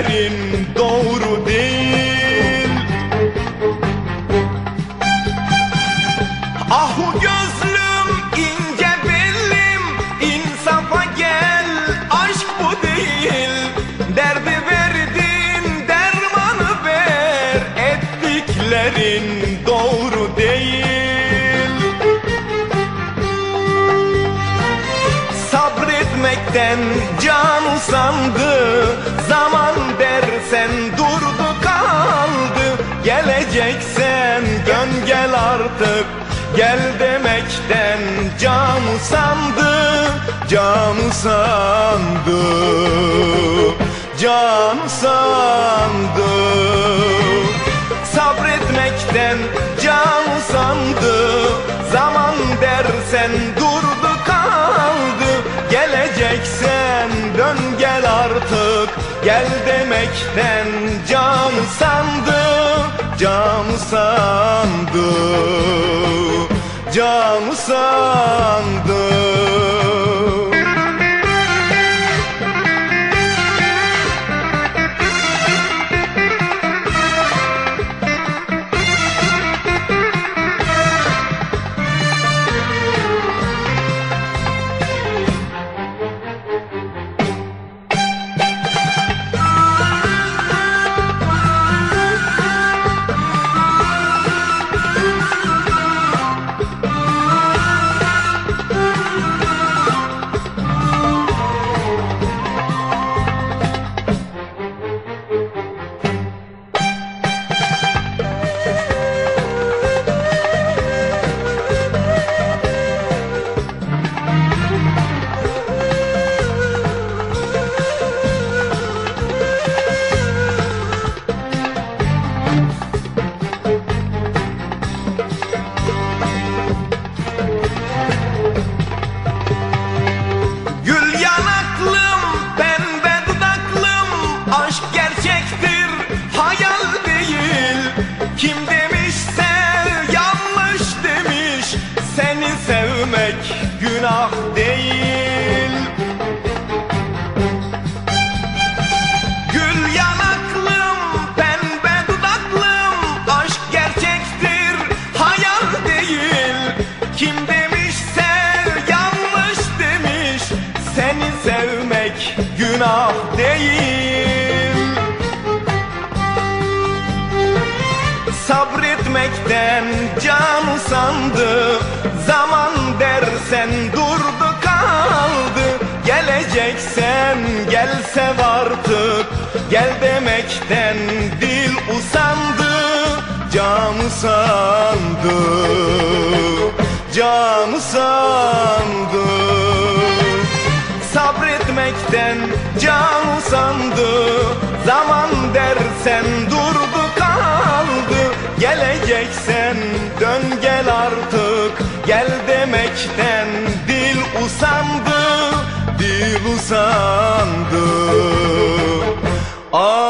ettiklerin doğru değil. Ahu gözlüm ince bellim insafa gel aşk bu değil. Derdi verdin dermanı ver ettiklerin Sabretmekten can usandı Zaman dersen durdu kaldı. Geleceksen dön gel artık Gel demekten can usandı Can usandı Can usandı. Sabretmekten can usandı Zaman dersen Gel demekten can usandı Can usandı Can usandı Sabretmekten can usandı Zaman dersen durdu kaldı. Geleceksen gel sev artık Gel demekten dil usandı. Can usandı. Can usandı. Sabretmekten can usandı. Zaman dersen durdu döneceksen dön gel artık. Gel demekten dil usandı, dil usandı. Aa,